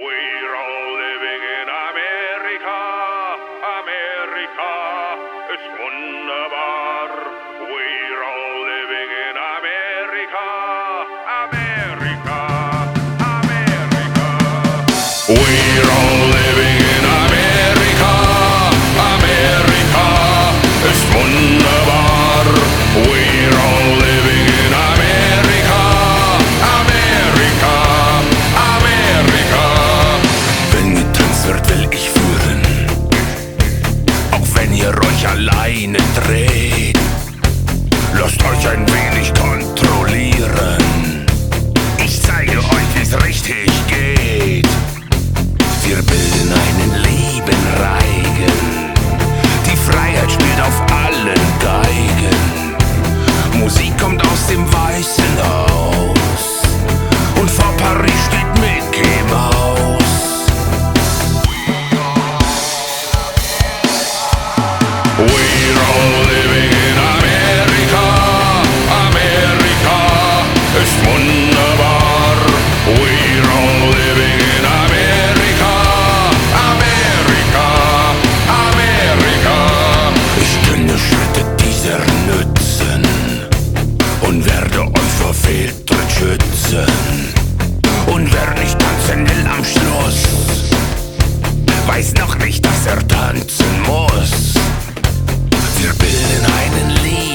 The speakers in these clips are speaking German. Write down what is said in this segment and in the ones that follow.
We're all living in America, America, it's wunderbar. We're all living in America, America, America. We're all. alleine dreht. Lasst euch ein wenig kontrollieren. fehlt tritt Schützen. Und wer nicht tanzen will am Schluss, weiß noch nicht, dass er tanzen muss. Wir bilden einen Lied.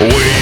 We